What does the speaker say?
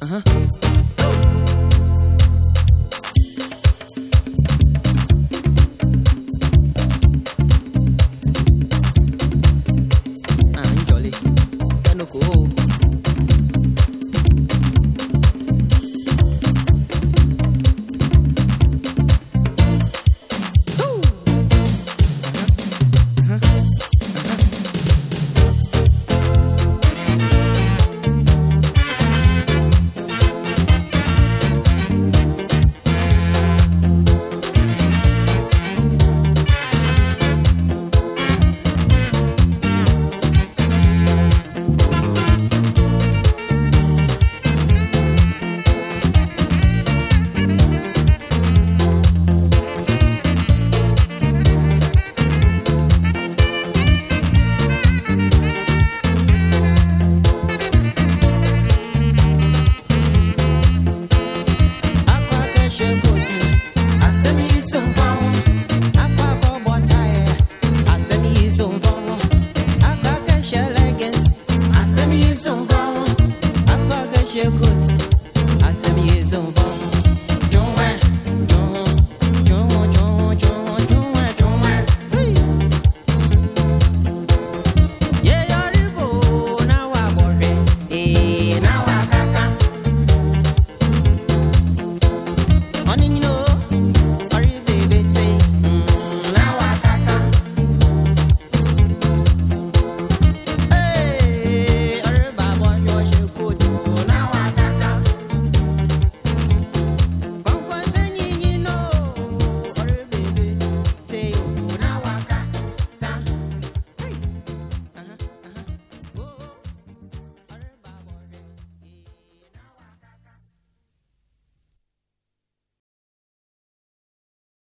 Uh huh. sauvant.